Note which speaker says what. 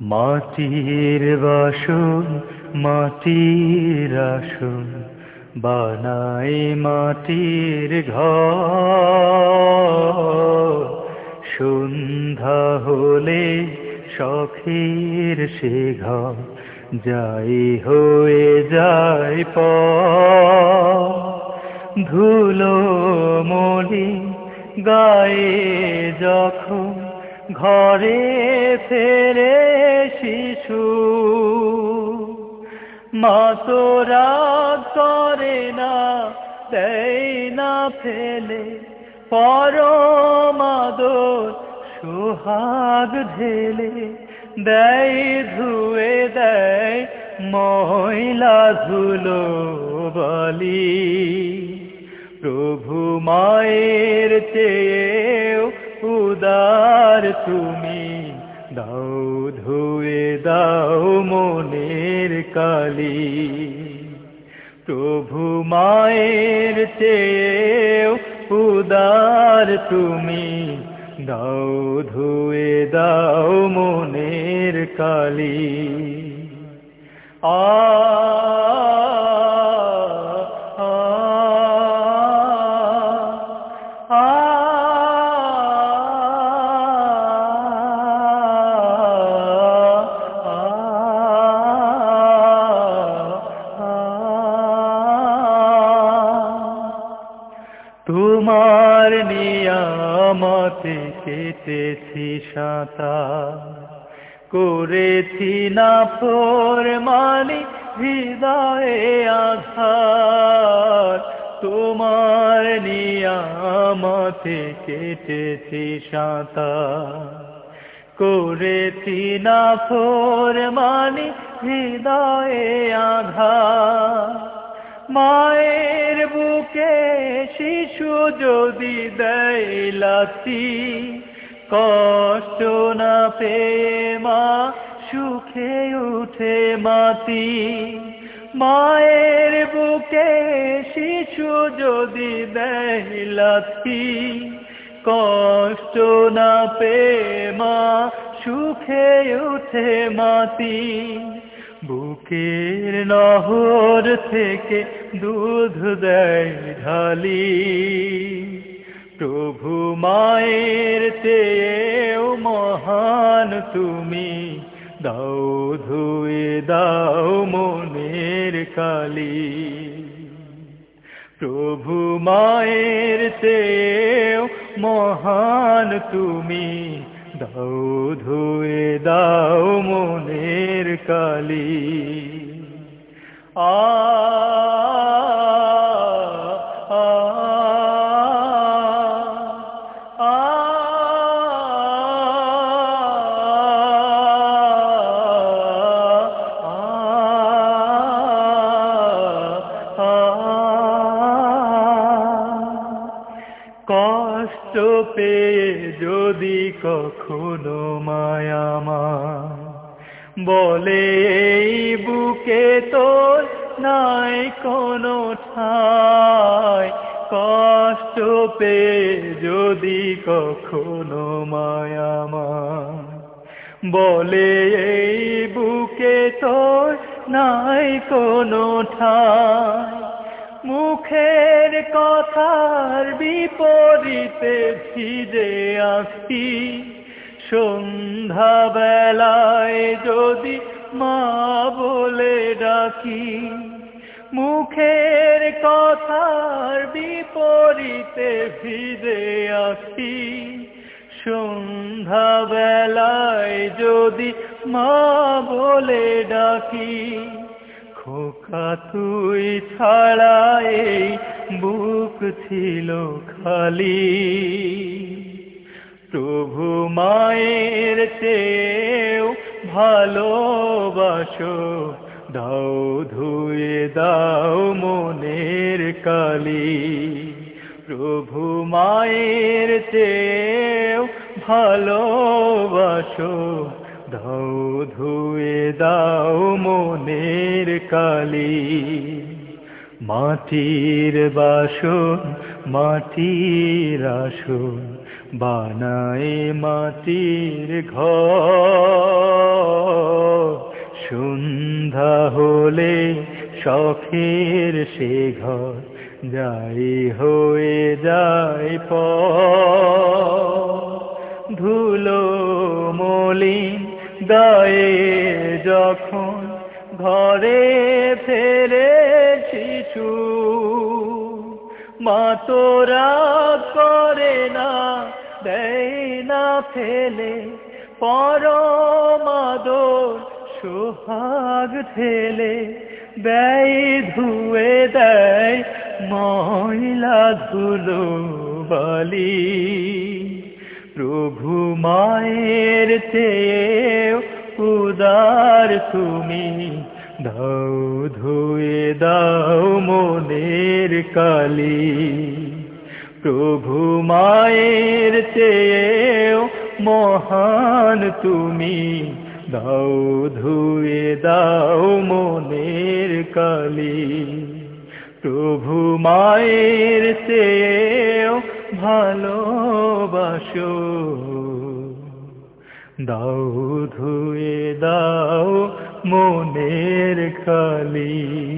Speaker 1: মাটির বাসন, মাটির আসন, বানাই মাটির ঘর। সন্ধ্যা হলে শখের সে ঘর, যাই হয়ে যায় প ধুলো মলি গায়ে যখন ঘরে ফেরে শিশু মা করে না দেয় না ফেলে। পরমাদর সোহাগ ঢেলে দেয় ধুয়ে দেয় মহিলা ধুলো বলি। প্রভু মায়ের চেয়েও উদার তুমি। দাও ধুয়ে দাও মনের কালি। প্রভু মায়ের চেয়েও উদার তুমি। দাও ধুয়ে দাও মনের কালি। আ আ, তোমার নিয়ামতে কেটেছি সাঁতার। করেছি না ফোর মানি হৃদয়ে আধার তোমার নিয়ামতে কেটেছি সাঁতার। করেছি না ফোর মানি হৃদয়ে আধার মায়ের বুকে শিশু যদি দেয় লাথি, কষ্ট না পেয়ে মা সুখে উঠে মাতি। মায়ের বুকে শিশু যদি দেয় লাথি, কষ্ট না পেয়ে মা সুখে উঠে মাতি। বুকের নহর থেকে দুধ দেয় ঢালি। প্রভু মায়ের চেয়েও মহান তুমি। দাও ধুয়ে, দাও মনের কালি। প্রভু মায়ের চেয়েও মহান তুমি। দাও ধুয়ে, দাও কালি আ কষ্ট পেয়ে যদি কখনো মায়ামা বলে বুকে তোর নাই কোনো ঠাই। কষ্ট পেয়ে যদি কখনো মায়ামা বলে, এই বুকে তোর নাই কোনো ঠাই। মুখের কথার বিপরীতে ভিজে আঁকি সন্ধ্যা বেলায় যদি মা বলে ডাকি, মুখের কথার বিপরীতে ভিজে আঁকি সন্ধ্যা বেলায় যদি মা বলে ডাকি, খোকা তুই ছাড়া এই বুক ছিল খালি। মায়ের চেয়েও ভালোবাসো। দাও, ধুয়ে দাও মনের কালি। প্রভু মায়ের চেয়েও ভালোবাসো। দাও, ধুয়ে দাও মনের কালি। মাটির বাসন, মাটির আসন। বানায় মাটির ঘর। সন্ধ্যা হলে শখের সে ঘর। যাই হয়ে যায় প ধুলো মলিন গায়ে যখন ঘরে ফেরে শিশু মা তোরা করে না দেয় না ফেলে পরমাদর সোহাগ ঠেলে দেয় ধুয়ে দেয় ময়লা ধুলো বালি। প্রভু মায়ের চেয়ে উদার তুমি দাও ধুয়ে দাও মনের কালি। প্রভু মায়ের চেয়েও মহান তুমি। দাও, ধুয়ে দাও মনের কালি। প্রভু মায়ের চেয়েও ভালোবাসো। দাও, ধুয়ে দাও মনের খালি